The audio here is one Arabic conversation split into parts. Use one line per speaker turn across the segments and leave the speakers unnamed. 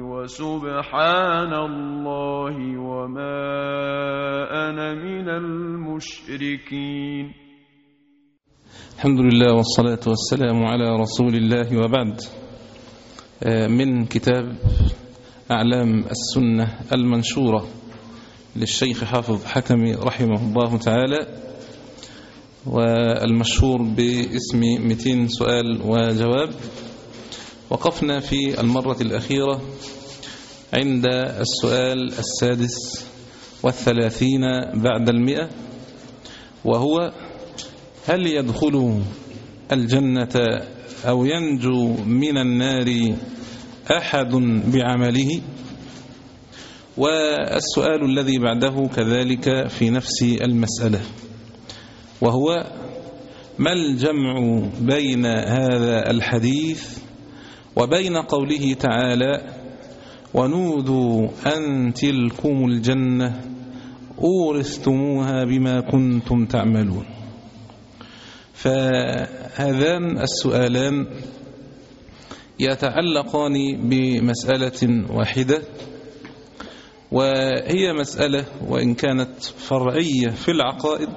وسبحان الله وما أنا من المشركين.
الحمد لله والصلاة والسلام على رسول الله وبعد. من كتاب أعلام السنة المنشورة للشيخ حافظ حكمي رحمه الله تعالى والمشهور باسم 200 سؤال وجواب. وقفنا في المرة الأخيرة عند السؤال السادس والثلاثين بعد المئة وهو هل يدخل الجنة أو ينجو من النار أحد بعمله؟ والسؤال الذي بعده كذلك في نفس المسألة وهو ما الجمع بين هذا الحديث وبين قوله تعالى ونودوا أن تلكم الجنة أورثتموها بما كنتم تعملون. فهذان السؤالان يتعلقان بمسألة واحدة وهي مسألة وإن كانت فرعية في العقائد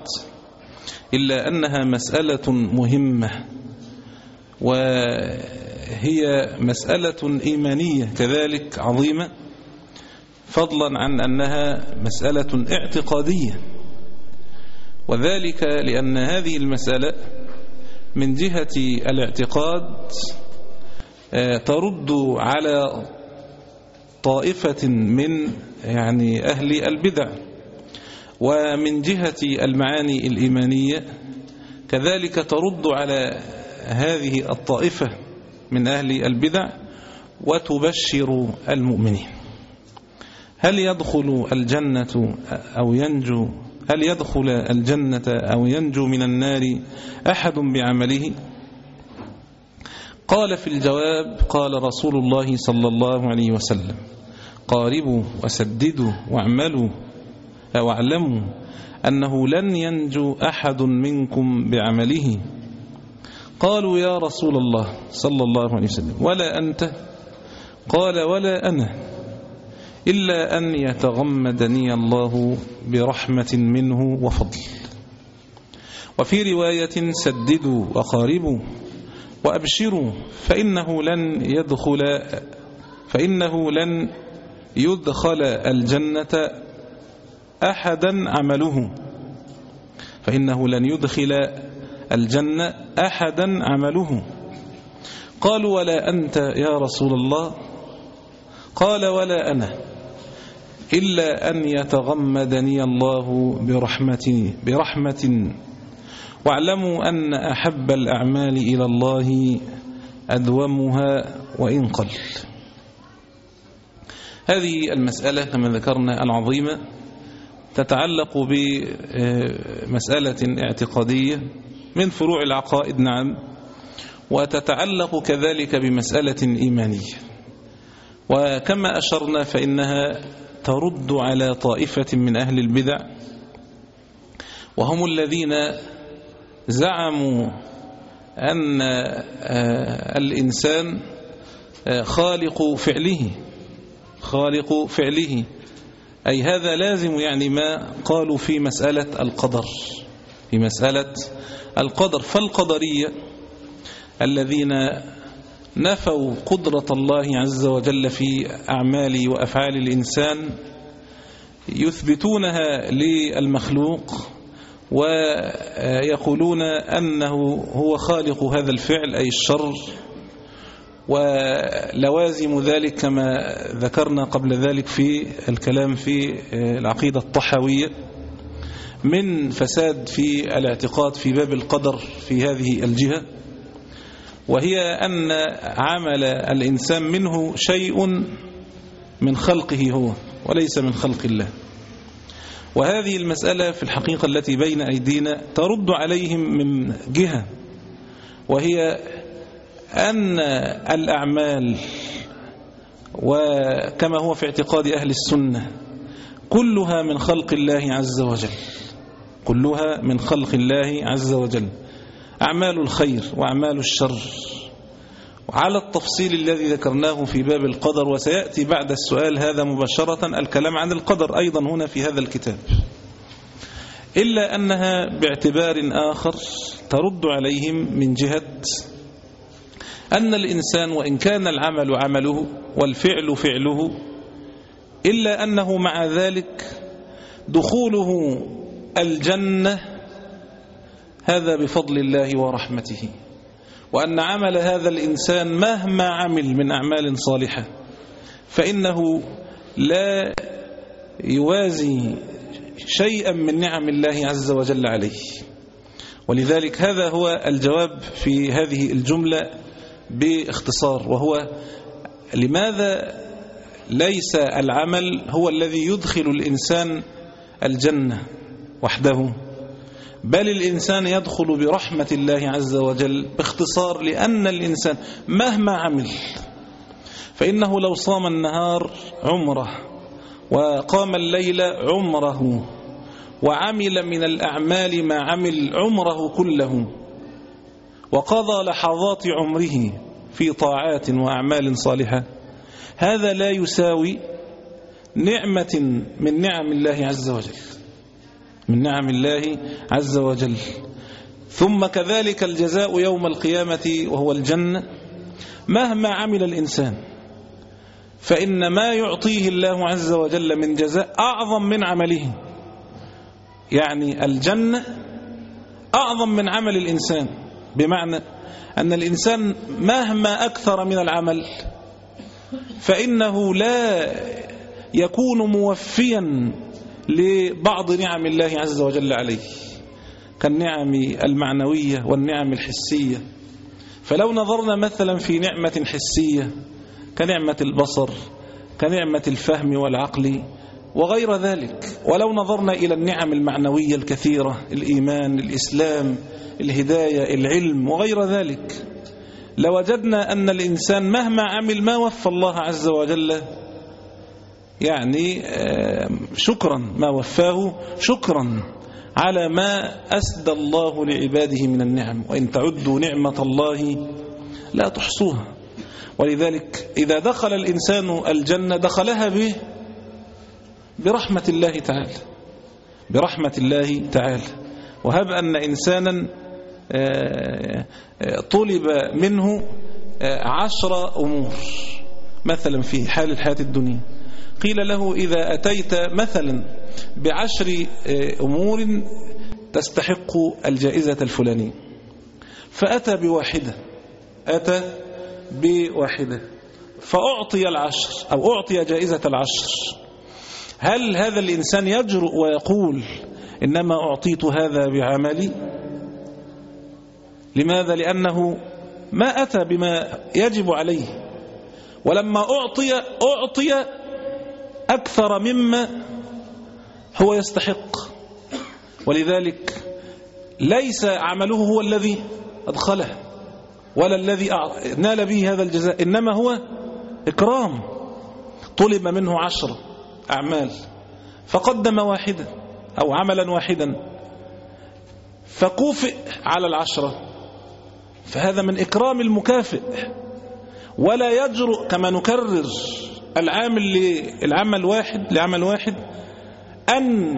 إلا أنها مسألة مهمة وهي مسألة إيمانية كذلك عظيمة فضلا عن أنها مسألة اعتقادية. وذلك لأن هذه المسألة من جهة الاعتقاد ترد على طائفة من يعني أهل البدع ومن جهة المعاني الإيمانية كذلك ترد على هذه الطائفة. من أهل البدع وتبشر المؤمنين. هل يدخل الجنة أو ينجو؟ هل يدخل الجنة أو ينجو من النار أحد بعمله؟ قال في الجواب قال رسول الله صلى الله عليه وسلم قاربوا وسددوا واعملوا واعلموا أنه لن ينجو أحد منكم بعمله قالوا يا رسول الله صلى الله عليه وسلم ولا أنت؟ قال ولا أنا. إلا أن يتغمدني الله برحمة منه وفضل. وفي رواية سددوا وقاربوا وأبشروا فإنه لن يدخل فإنه لن يدخل الجنة أحدا عمله. فإنه لن يدخل الجنة أحدا عمله. قالوا ولا أنت يا رسول الله؟ قال ولا أنا إلا أن يتغمدني الله برحمة برحمة. واعلموا أن أحب الأعمال إلى الله أدومها وإن قل. هذه المسألة كما ذكرنا العظيمة تتعلق بمسألة اعتقادية. من فروع العقائد نعم وتتعلق كذلك بمسألة إيمانية. وكما أشرنا فإنها ترد على طائفة من أهل البدع وهم الذين زعموا أن الإنسان خالق فعله خالق فعله. أي هذا لازم يعني ما قالوا في مسألة القدر في مسألة القدر فالقدرية الذين نفوا قدرة الله عز وجل في أعمال وأفعال الإنسان يثبتونها للمخلوق ويقولون أنه هو خالق هذا الفعل أي الشر. ولوازم ذلك كما ذكرنا قبل ذلك في الكلام في العقيدة الطحوية من فساد في الاعتقاد في باب القدر في هذه الجهة وهي أن عمل الإنسان منه شيء من خلقه هو وليس من خلق الله. وهذه المسألة في الحقيقة التي بين أيدينا ترد عليهم من جهة وهي أن الأعمال وكما هو في اعتقاد أهل السنة كلها من خلق الله عز وجل. كلها من خلق الله عز وجل. أعمال الخير وأعمال الشر. وعلى التفصيل الذي ذكرناه في باب القدر وسيأتي بعد السؤال هذا مباشرة الكلام عن القدر أيضا هنا في هذا الكتاب. إلا أنها باعتبار آخر ترد عليهم من جهة أن الإنسان وإن كان العمل عمله والفعل فعله إلا أنه مع ذلك دخوله الجنة هذا بفضل الله ورحمته. وأن عمل هذا الإنسان مهما عمل من أعمال صالحة فإنه لا يوازي شيئا من نعم الله عز وجل عليه. ولذلك هذا هو الجواب في هذه الجملة باختصار وهو لماذا ليس العمل هو الذي يدخل الإنسان الجنة؟ وحده بل الإنسان يدخل برحمة الله عز وجل باختصار لأن الإنسان مهما عمل فإنه لو صام النهار عمره وقام الليل عمره وعمل من الأعمال ما عمل عمره كله وقضى لحظات عمره في طاعات وأعمال صالحة هذا لا يساوي نعمة من نعم الله عز وجل. من نعم الله عز وجل. ثم كذلك الجزاء يوم القيامة وهو الجنة. مهما عمل الإنسان فإن ما يعطيه الله عز وجل من جزاء أعظم من عمله. يعني الجنة أعظم من عمل الإنسان. بمعنى أن الإنسان مهما أكثر من العمل فإنه لا يكون موفيا لبعض نعم الله عز وجل عليه كالنعم المعنوية والنعم الحسية. فلو نظرنا مثلا في نعمة حسية كنعمة البصر كنعمة الفهم والعقل وغير ذلك ولو نظرنا إلى النعم المعنوية الكثيرة الإيمان الإسلام الهداية العلم وغير ذلك لوجدنا أن الإنسان مهما عمل ما وفى الله عز وجل يعني شكرا ما وفاه شكرا على ما أسدى الله لعباده من النعم. وإن تعدوا نعمة الله لا تحصوها. ولذلك إذا دخل الإنسان الجنة دخلها به برحمة الله تعالى. برحمة الله تعالى. وهب أن إنسانا طلب منه عشر أمور مثلا في حال الحياة الدنيا. قيل له إذا أتيت مثلا بعشر أمور تستحق الجائزة الفلانية. فأتى بواحدة أتى بواحدة فأعطي العشر أو أعطي جائزة العشر. هل هذا الإنسان يجرؤ ويقول إنما أعطيت هذا بعملي؟ لماذا؟ لأنه ما أتى بما يجب عليه. ولما أعطي أعطي أكثر مما هو يستحق. ولذلك ليس عمله هو الذي أدخله ولا الذي نال به هذا الجزاء إنما هو إكرام. طلب منه عشر أعمال فقدم واحدا أو عملا واحدا فكوفئ على العشرة. فهذا من إكرام المكافئ ولا يجرؤ كما نكرر. العامل للعمل واحد لعمل واحد أن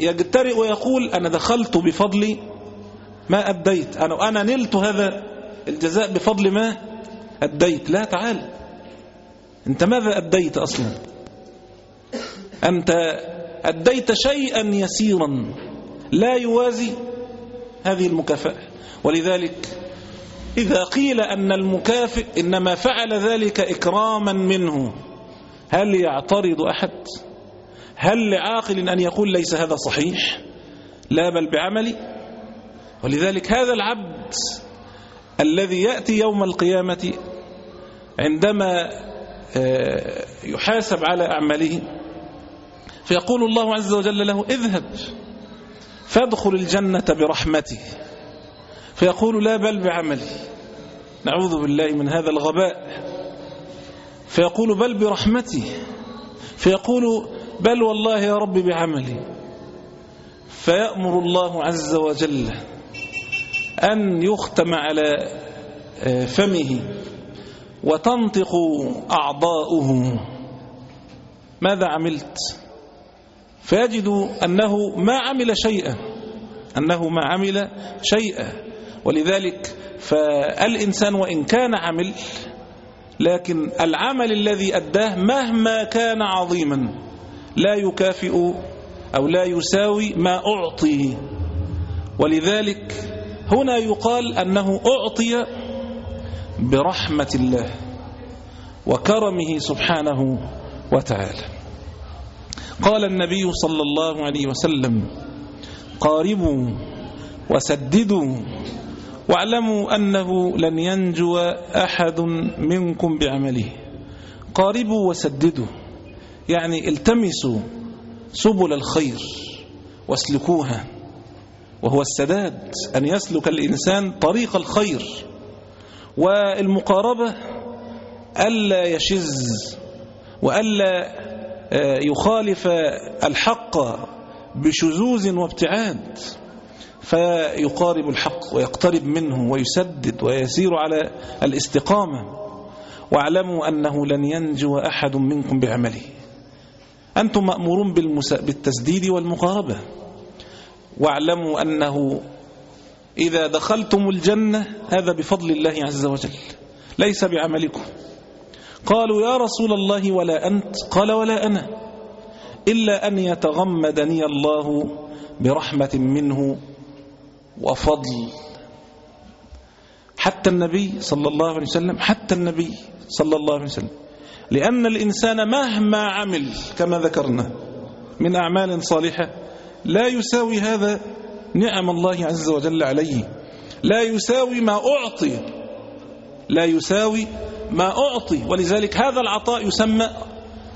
يجترئ ويقول أنا دخلت بفضل ما أديت. أنا, أنا نلت هذا الجزاء بفضل ما أديت. لا تعال. أنت ماذا أديت أصلا؟ أنت أديت شيئا يسيرا لا يوازي هذه المكافأة. ولذلك إذا قيل أن المكافئ إنما فعل ذلك إكراما منه هل يعترض أحد؟ هل لعاقل أن يقول ليس هذا صحيح؟ لا بل بعملي؟ ولذلك هذا العبد الذي يأتي يوم القيامة عندما يحاسب على أعماله فيقول الله عز وجل له اذهب فادخل الجنة برحمتي فيقول لا بل بعملي. نعوذ بالله من هذا الغباء. فيقول بل برحمتي. فيقول بل والله يا رب بعملي. فيأمر الله عز وجل أن يختم على فمه وتنطق أعضاؤه. ماذا عملت؟ فيجد أنه ما عمل شيئا أنه ما عمل شيئا. ولذلك فالإنسان وإن كان عمل لكن العمل الذي أداه مهما كان عظيما لا يكافئ أو لا يساوي ما أعطي ولذلك هنا يقال أنه أعطي برحمة الله وكرمه سبحانه وتعالى. قال النبي صلى الله عليه وسلم قاربوا وسددوا واعلموا أنه لن ينجو أحد منكم بعمله. قاربوا وسددوا. يعني التمسوا سبل الخير واسلكوها. وهو السداد أن يسلك الإنسان طريق الخير. والمقاربة ألا يشز وألا يخالف الحق بشذوذ وابتعاد. فيقارب الحق ويقترب منه ويسدد ويسير على الاستقامة. واعلموا أنه لن ينجو أحد منكم بعمله. أنتم مأمورون بالتسديد والمقاربة. واعلموا أنه إذا دخلتم الجنة هذا بفضل الله عز وجل ليس بعملكم. قالوا يا رسول الله ولا أنت؟ قال ولا أنا. إلا أن يتغمدني الله برحمة منه وفضل. حتى النبي صلى الله عليه وسلم حتى النبي صلى الله عليه وسلم. لأن الإنسان مهما عمل كما ذكرنا من أعمال صالحة لا يساوي هذا نعم الله عز وجل عليه. لا يساوي ما أعطي لا يساوي ما أعطي. ولذلك هذا العطاء يسمى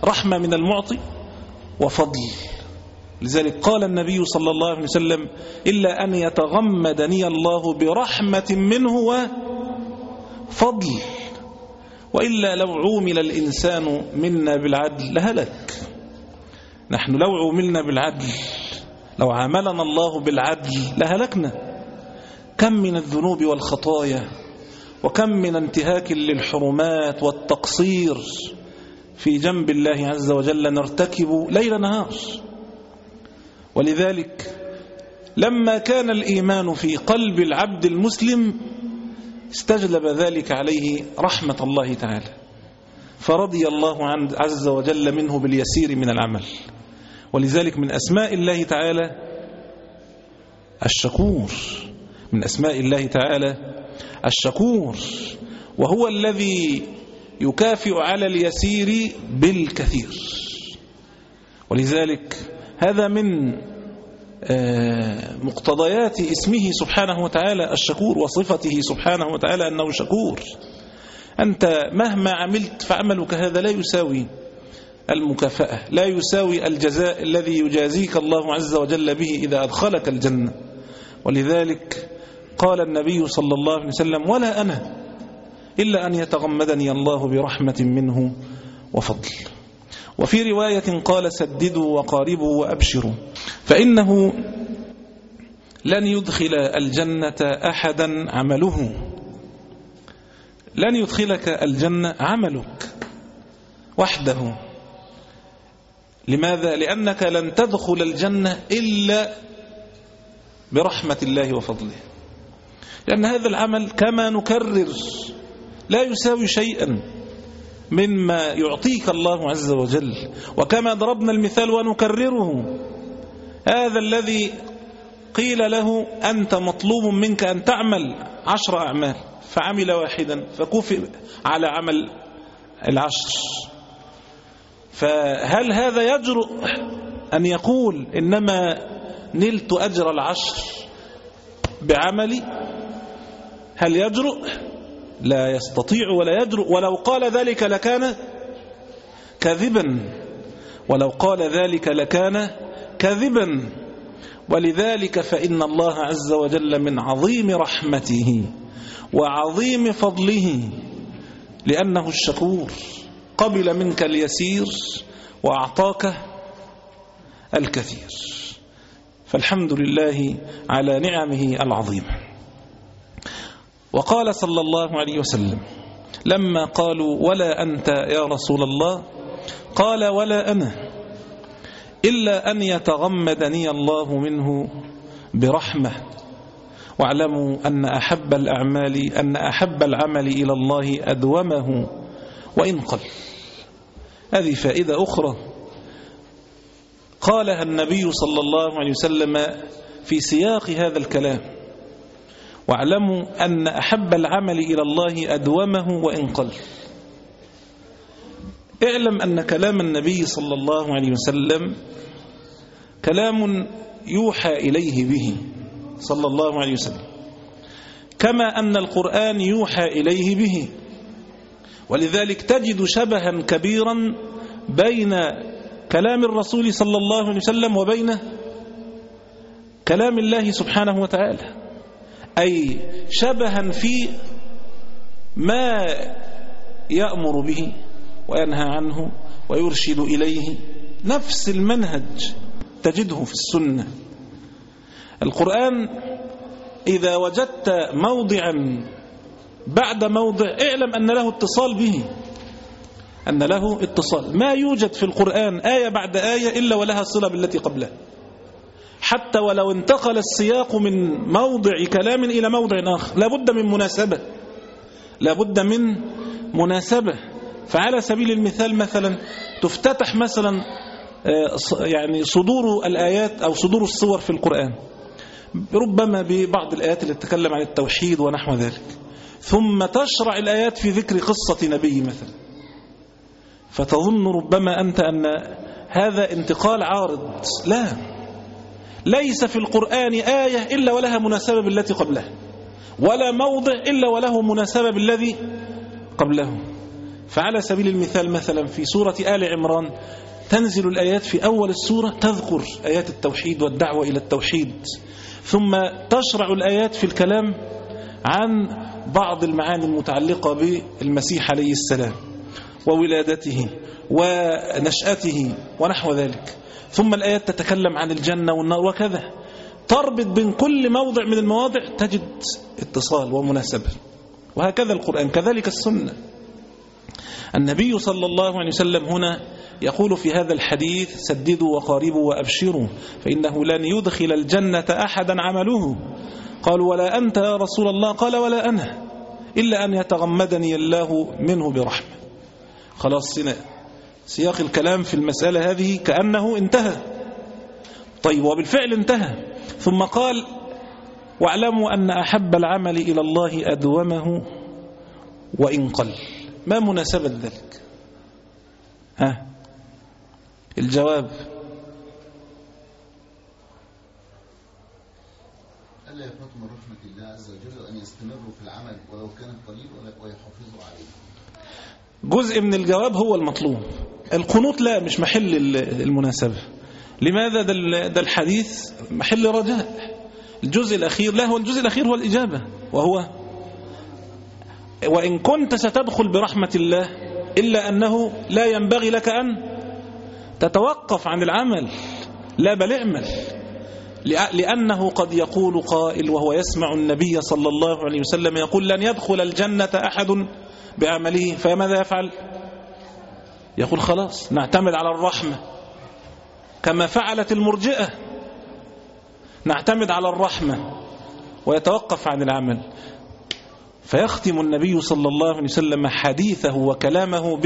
رحمة من المعطي وفضل. لذلك قال النبي صلى الله عليه وسلم إلا أن يتغمدني الله برحمة منه وفضل وإلا لو عومل الإنسان منا بالعدل لهلك. نحن لو عوملنا بالعدل لو عاملنا الله بالعدل لهلكنا. كم من الذنوب والخطايا وكم من انتهاك للحرمات والتقصير في جنب الله عز وجل نرتكب ليل نهار. ولذلك لما كان الإيمان في قلب العبد المسلم استجلب ذلك عليه رحمة الله تعالى. فرضي الله عز وجل منه باليسير من العمل. ولذلك من أسماء الله تعالى الشكور. من أسماء الله تعالى الشكور. وهو الذي يكافئ على اليسير بالكثير. ولذلك هذا من مقتضيات اسمه سبحانه وتعالى الشكور وصفته سبحانه وتعالى أنه شكور. أنت مهما عملت فعملك هذا لا يساوي المكافأة لا يساوي الجزاء الذي يجازيك الله عز وجل به إذا أدخلك الجنة. ولذلك قال النبي صلى الله عليه وسلم ولا أنا إلا أن يتغمدني الله برحمة منه وفضل. وفي رواية قال سددوا وقاربوا وأبشروا. فإنه لن يدخل الجنة أحدا عمله. لن يدخلك الجنة عملك وحده. لماذا؟ لأنك لن تدخل الجنة إلا برحمة الله وفضله. لأن هذا العمل كما نكرر لا يساوي شيئا. مما يعطيك الله عز وجل. وكما ضربنا المثال ونكرره. هذا الذي قيل له أنت مطلوب منك أن تعمل عشر أعمال. فعمل واحدا. فكفئ على عمل العشر. فهل هذا يجرؤ أن يقول إنما نلت أجر العشر بعملي؟ هل يجرؤ لا يستطيع ولا يجرؤ ولو قال ذلك لكان كذبا. ولو قال ذلك لكان كذبا. ولذلك فإن الله عز وجل من عظيم رحمته وعظيم فضله لأنه الشكور. قبل منك اليسير وأعطاك الكثير. فالحمد لله على نعمه العظيمة وقال صلى الله عليه وسلم لما قالوا ولا أنت يا رسول الله؟ قال ولا أنا إلا أن يتغمدني الله منه برحمة. واعلموا أن أحب الأعمال أن أحب العمل إلى الله أدومه وإن قل. هذه فائدة أخرى. قالها النبي صلى الله عليه وسلم في سياق هذا الكلام. واعلموا أن أحب العمل إلى الله أدومه وإن قل. اعلم أن كلام النبي صلى الله عليه وسلم كلام يوحى إليه به صلى الله عليه وسلم كما أن القرآن يوحى إليه به. ولذلك تجد شبها كبيرا بين كلام الرسول صلى الله عليه وسلم وبين كلام الله سبحانه وتعالى. أي شبها في ما يأمر به وينهى عنه ويرشد إليه. نفس المنهج تجده في السنة. القرآن إذا وجدت موضعا بعد موضع اعلم أن له اتصال به. أن له اتصال. ما يوجد في القرآن آية بعد آية إلا ولها صلة بالتي قبلها. حتى ولو انتقل السياق من موضع كلام إلى موضع آخر. لابد من مناسبة. لابد من مناسبة. فعلى سبيل المثال مثلا تفتتح مثلا يعني صدور الآيات أو صدور الصور في القرآن. ربما ببعض الآيات اللي تتكلم عن التوحيد ونحو ذلك. ثم تشرع الآيات في ذكر قصة نبي مثلا. فتظن ربما أنت أن هذا انتقال عارض. لا. ليس في القرآن آية إلا ولها مناسبة بالتي قبلها. ولا موضع إلا وله مناسبة بالذي قبله فعلى سبيل المثال مثلا في سورة آل عمران تنزل الآيات في أول السورة تذكر آيات التوحيد والدعوة إلى التوحيد. ثم تشرع الآيات في الكلام عن بعض المعاني المتعلقة بالمسيح عليه السلام وولادته ونشأته ونحو ذلك. ثم الآيات تتكلم عن الجنة والنار وكذا. تربط بين كل موضع من المواضع تجد اتصال ومناسبة. وهكذا القرآن كذلك السنة. النبي صلى الله عليه وسلم هنا يقول في هذا الحديث سددوا وقاربوا وأبشروا فإنه لن يدخل الجنة أحدا عمله. قالوا ولا أنت يا رسول الله؟ قال ولا أنا. إلا أن يتغمدني الله منه برحمة. خلاص سياق الكلام في المسألة هذه كأنه انتهى. طيب وبالفعل انتهى. ثم قال واعلموا أن أحب العمل إلى الله أدومه وإن قل. ما مناسبة ذلك ها؟ الجواب
ألا يفوت من رحمة الله عز وجل أن يستمروا في العمل ولو كان قليل ويحافظوا عليه؟
جزء من الجواب هو المطلوب. القنوط لا مش محل المناسبة. لماذا ده الحديث؟ محل رجاء. الجزء الأخير لا هو الجزء الأخير هو الإجابة وهو وإن كنت ستدخل برحمة الله إلا أنه لا ينبغي لك أن تتوقف عن العمل لا بل اعمل. لأنه قد يقول قائل وهو يسمع النبي صلى الله عليه وسلم يقول لن يدخل الجنة أحد بعمله فماذا يفعل؟ يقول خلاص نعتمد على الرحمة. كما فعلت المرجئة. نعتمد على الرحمة. ويتوقف عن العمل. فيختم النبي صلى الله عليه وسلم حديثه وكلامه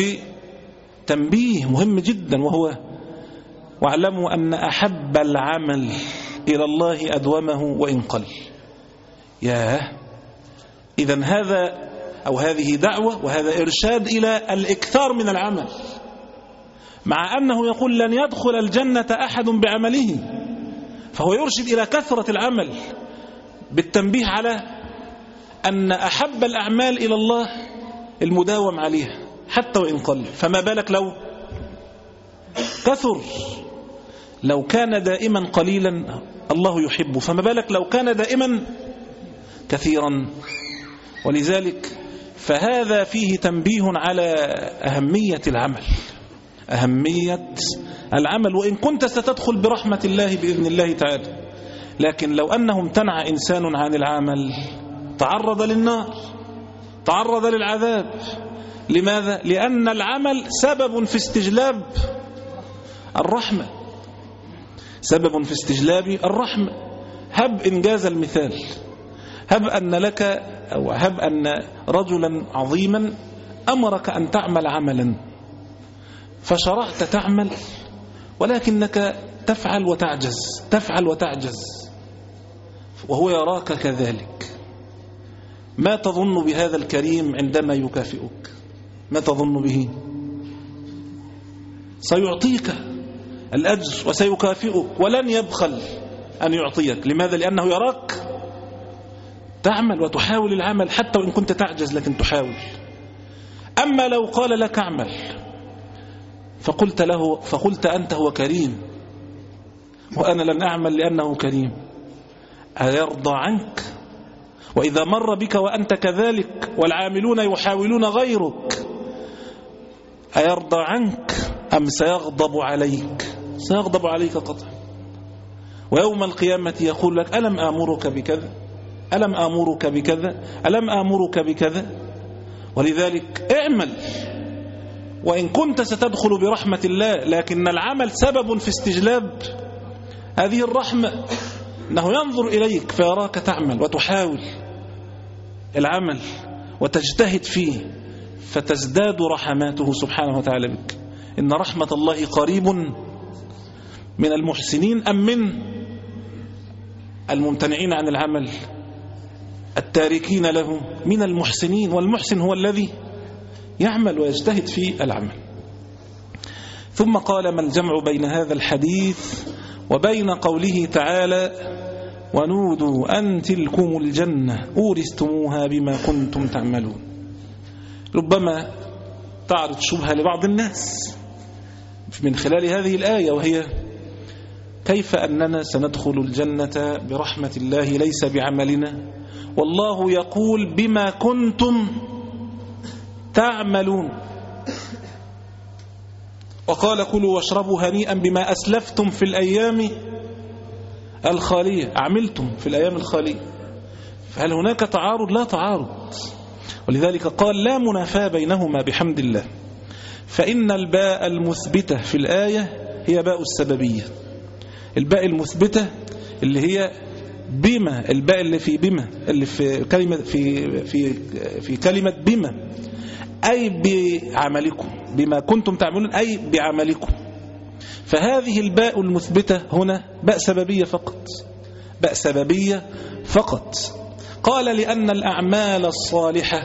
بتنبيه مهم جدا وهو واعلموا أن أحب العمل إلى الله أدومه وإن قل ياه! إذا هذا أو هذه دعوة وهذا إرشاد إلى الإكثار من العمل. مع أنه يقول لن يدخل الجنة أحد بعمله فهو يرشد إلى كثرة العمل بالتنبيه على أن أحب الأعمال إلى الله المداوم عليها حتى وإن قل. فما بالك لو كثر لو كان دائما قليلا الله يحبه. فما بالك لو كان دائما كثيرا. ولذلك فهذا فيه تنبيه على أهمية العمل. أهمية العمل وإن كنت ستدخل برحمة الله بإذن الله تعالى. لكن لو أنه امتنع إنسان عن العمل تعرض للنار تعرض للعذاب. لماذا؟ لأن العمل سبب في استجلاب الرحمة. سبب في استجلاب الرحمة. هب إنجاز المثال. هب أن لك أو هب أن رجلا عظيما أمرك أن تعمل عملا. فشرعت تعمل ولكنك تفعل وتعجز تفعل وتعجز. وهو يراك كذلك. ما تظن بهذا الكريم عندما يكافئك؟ ما تظن به؟ سيعطيك الأجر وسيكافئك ولن يبخل أن يعطيك. لماذا؟ لأنه يراك تعمل وتحاول العمل حتى وإن كنت تعجز لكن تحاول. أما لو قال لك اعمل فقلت له فقلت أنت هو كريم وأنا لن أعمل لأنه كريم. أيرضى عنك؟ وإذا مر بك وأنت كذلك والعاملون يحاولون غيرك أيرضى عنك أم سيغضب عليك؟ سيغضب عليك قطعا ويوم القيامة يقول لك ألم آمرك بكذا ألم آمرك بكذا؟ ألم آمرك بكذا؟ ولذلك اعمل. وإن كنت ستدخل برحمة الله لكن العمل سبب في استجلاب هذه الرحمة. أنه ينظر إليك فيراك تعمل وتحاول العمل وتجتهد فيه فتزداد رحماته سبحانه وتعالى بك إن رحمة الله قريب من المحسنين أم من الممتنعين عن العمل. التاركين له من المحسنين والمحسن هو الذي يعمل ويجتهد في العمل. ثم قال ما الجمع بين هذا الحديث وبين قوله تعالى ونودوا أن تلكم الجنة أورثتموها بما كنتم تعملون. ربما تعرض شبهة لبعض الناس من خلال هذه الآية وهي كيف أننا سندخل الجنة برحمة الله ليس بعملنا؟ والله يقول بما كنتم تعملون. وقال كلوا واشربوا هنيئا بما أسلفتم في الأيام الخالية. عملتم في الأيام الخالية. فهل هناك تعارض؟ لا تعارض. ولذلك قال لا منافاة بينهما بحمد الله. فإن الباء المثبتة في الآية هي باء السببية. الباء المثبتة اللي هي بما الباء اللي في بما اللي في كلمة في في في كلمة بما أي بعملكم بما كنتم تعملون أي بعملكم. فهذه الباء المثبتة هنا باء سببية فقط باء سببية فقط. قال لأن الأعمال الصالحة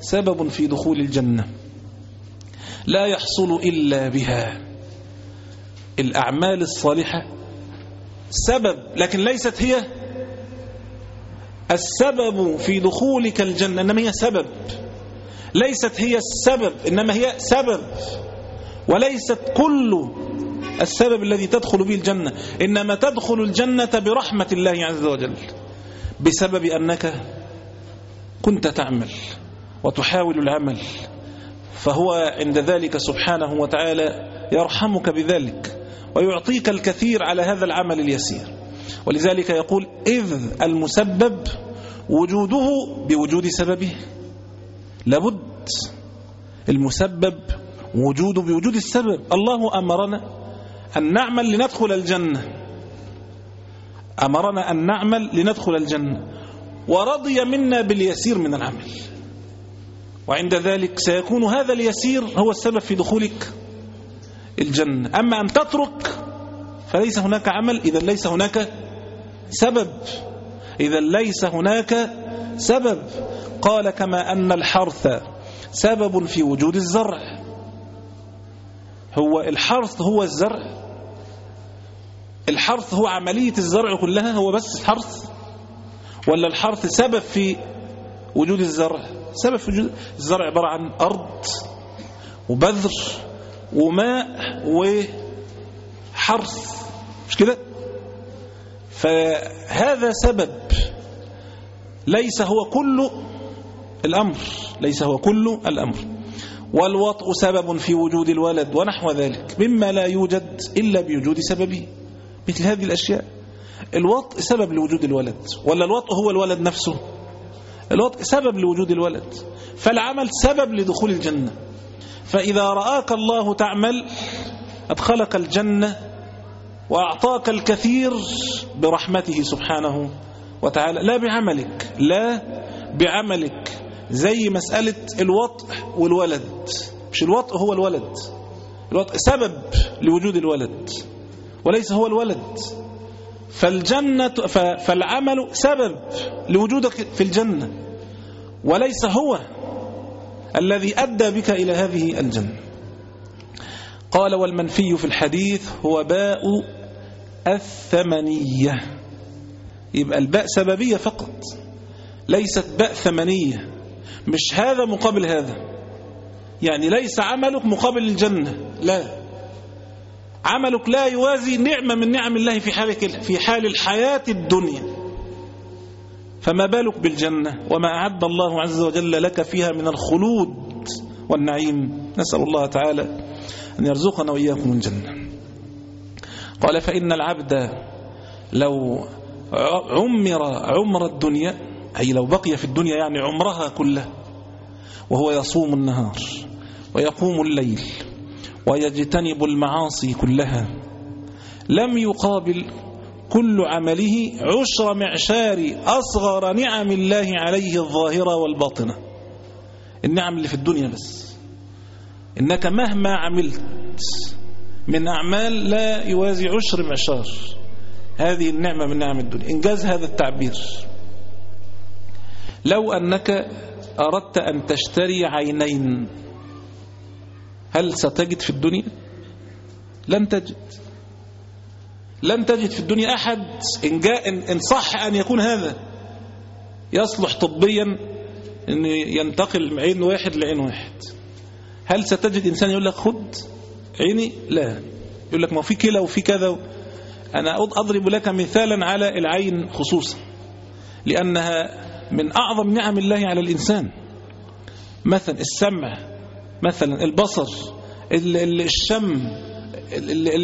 سبب في دخول الجنة لا يحصل إلا بها. الأعمال الصالحة سبب لكن ليست هي السبب في دخولك الجنة إنما هي سبب. ليست هي السبب إنما هي سبب. وليست كل السبب الذي تدخل به الجنة إنما تدخل الجنة برحمة الله عز وجل. بسبب أنك كنت تعمل وتحاول العمل فهو عند ذلك سبحانه وتعالى يرحمك بذلك. ويعطيك الكثير على هذا العمل اليسير. ولذلك يقول إذ المسبب وجوده بوجود سببه. لابد المسبب وجوده بوجود السبب. الله أمرنا أن نعمل لندخل الجنة. أمرنا أن نعمل لندخل الجنة. ورضي منا باليسير من العمل. وعند ذلك سيكون هذا اليسير هو السبب في دخولك. الجنة. أما أن تترك فليس هناك عمل إذا ليس هناك سبب. إذا ليس هناك سبب. قال كما أن الحرث سبب في وجود الزرع. هو الحرث هو الزرع. الحرث هو عملية الزرع كلها هو بس حرث. ولا الحرث سبب في وجود الزرع؟ سبب في وجود الزرع عبارة عن أرض وبذر. وماء وحرث. مش كده؟ فهذا سبب ليس هو كل الأمر ليس هو كل الأمر. والوطء سبب في وجود الولد ونحو ذلك مما لا يوجد إلا بوجود سببه مثل هذه الأشياء. الوطء سبب لوجود الولد ولا الوطء هو الولد نفسه؟ الوطء سبب لوجود الولد. فالعمل سبب لدخول الجنة. فإذا رآك الله تعمل أدخلك الجنة وأعطاك الكثير برحمته سبحانه وتعالى. لا بعملك لا بعملك. زي مسألة الوطء والولد. مش الوطء هو الولد. الوطء سبب لوجود الولد. وليس هو الولد. فالجنة فالعمل سبب لوجودك في الجنة. وليس هو. الذي أدى بك إلى هذه الجنة. قال والمنفي في الحديث هو باء الثمنية. يبقى الباء سببية فقط ليست باء ثمنية. مش هذا مقابل هذا. يعني ليس عملك مقابل الجنة لا. عملك لا يوازي نعمة من نعم الله في حال في حال الحياة الدنيا. فما بالك بالجنة وما أعد الله عز وجل لك فيها من الخلود والنعيم؟ نسأل الله تعالى أن يرزقنا وإياكم الجنة قال فإن العبد لو عمر عمر الدنيا أي لو بقي في الدنيا يعني عمرها كلها وهو يصوم النهار ويقوم الليل ويجتنب المعاصي كلها لم يقابل كل عمله عشر معشار أصغر نعم الله عليه الظاهرة والباطنة. النعم اللي في الدنيا بس. إنك مهما عملت من أعمال لا يوازي عشر معشار. هذه النعمة من نعم الدنيا. إنجاز هذا التعبير. لو أنك أردت أن تشتري عينين هل ستجد في الدنيا؟ لن تجد. لن تجد في الدنيا أحد إن, جاء إن صح أن يكون هذا. يصلح طبيا أن ينتقل عين واحد لعين واحد. هل ستجد إنسان يقول لك خد عيني؟ لا. يقول لك ما في كلى وفي كذا. أنا أضرب لك مثالا على العين خصوصا. لأنها من أعظم نعم الله على الإنسان. مثلا السمع مثلا البصر الشم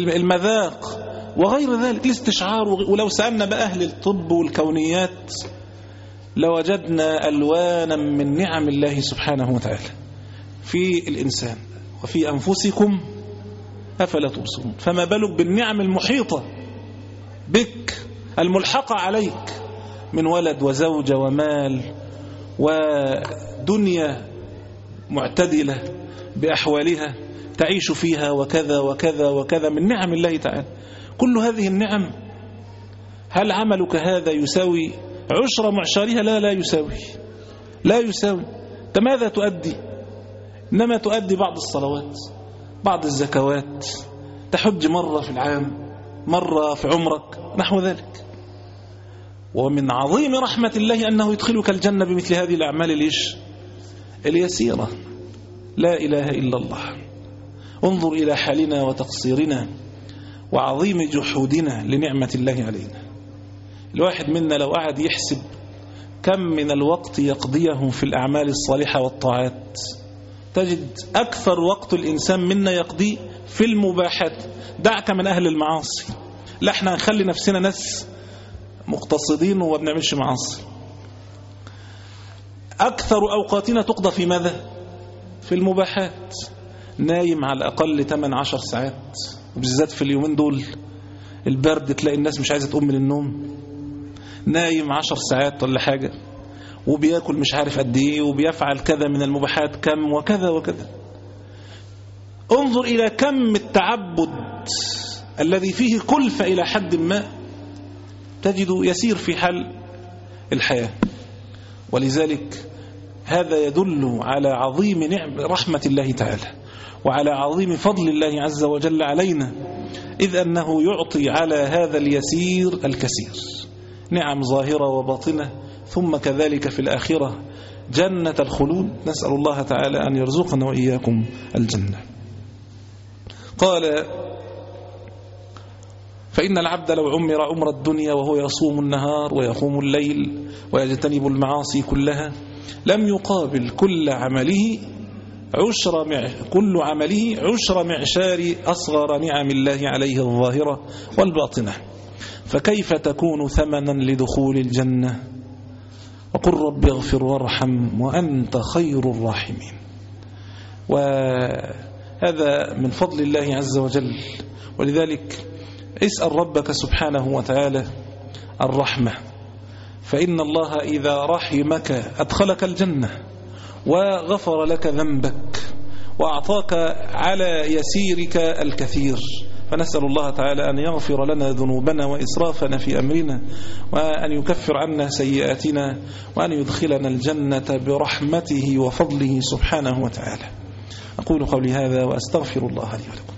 المذاق وغير ذلك الاستشعار ولو سألنا بقى أهل الطب والكونيات لوجدنا ألوانا من نعم الله سبحانه وتعالى في الإنسان وفي أنفسكم أفلا تبصرون. فما بالك بالنعم المحيطة بك الملحقة عليك من ولد وزوجة ومال ودنيا معتدلة بأحوالها تعيش فيها وكذا وكذا وكذا من نعم الله تعالى. كل هذه النعم هل عملك هذا يساوي عشر معشارها؟ لا لا يساوي لا يساوي. انت ماذا تؤدي؟ إنما تؤدي بعض الصلوات بعض الزكوات. تحج مرة في العام مرة في عمرك نحو ذلك. ومن عظيم رحمة الله أنه يدخلك الجنة بمثل هذه الأعمال. الإيش اليسيرة. لا إله إلا الله. انظر إلى حالنا وتقصيرنا. وعظيم جحودنا لنعمة الله علينا. الواحد منا لو قعد يحسب كم من الوقت يقضيه في الأعمال الصالحة والطاعات تجد أكثر وقت الإنسان منا يقضي في المباحات. دعك من أهل المعاصي. لا إحنا نخلي نفسنا ناس مقتصدين وما بنعملش معاصي. أكثر أوقاتنا تقضى في ماذا؟ في المباحات. نايم على الأقل 8-10 ساعات. وبالذات في اليومين دول البرد تلاقي الناس مش عايزة تقوم من النوم. نايم 10 ساعات ولا حاجة وبياكل مش عارف قد إيه وبيفعل كذا من المباحات كم وكذا وكذا. انظر إلى كم التعبد الذي فيه كلفة إلى حد ما تجد يسير في حال الحياة. ولذلك هذا يدل على عظيم نعم رحمة الله تعالى. وعلى عظيم فضل الله عز وجل علينا إذ أنه يعطي على هذا اليسير الكثير. نعم ظاهرة وباطنة ثم كذلك في الآخرة جنة الخلود. نسأل الله تعالى أن يرزقنا وإياكم الجنة. قال فإن العبد لو عمر عمر الدنيا وهو يصوم النهار ويقوم الليل ويجتنب المعاصي كلها لم يقابل كل عمله عشر مع كل عمله عشر معشار أصغر نعم الله عليه الظاهرة والباطنة. فكيف تكون ثمنا لدخول الجنة؟ وقل رب اغفر وارحم وأنت خير الراحمين. وهذا من فضل الله عز وجل. ولذلك اسأل ربك سبحانه وتعالى الرحمة. فإن الله إذا رحمك أدخلك الجنة. وغفر لك ذنبك وأعطاك على يسيرك الكثير. فنسأل الله تعالى أن يغفر لنا ذنوبنا وإسرافنا في أمرنا وأن يكفر عنا سيئاتنا وأن يدخلنا الجنة برحمته وفضله سبحانه وتعالى. أقول قولي هذا وأستغفر الله لي ولكم.